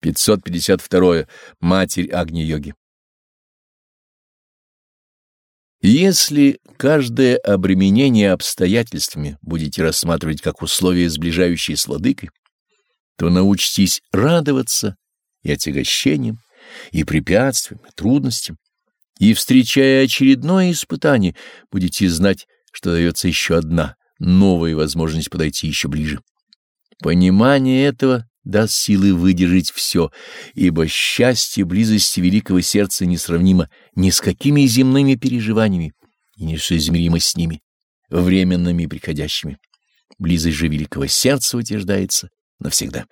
552. Матерь Агни-йоги. Если каждое обременение обстоятельствами будете рассматривать как условие, сближающее с ладыкой, то научитесь радоваться и отягощениям, и препятствиям, и трудностям, и, встречая очередное испытание, будете знать, что дается еще одна, новая возможность подойти еще ближе. Понимание этого даст силы выдержать все, ибо счастье близости великого сердца несравнимо ни с какими земными переживаниями и несоизмеримо с ними, временными и приходящими. Близость же великого сердца утверждается навсегда.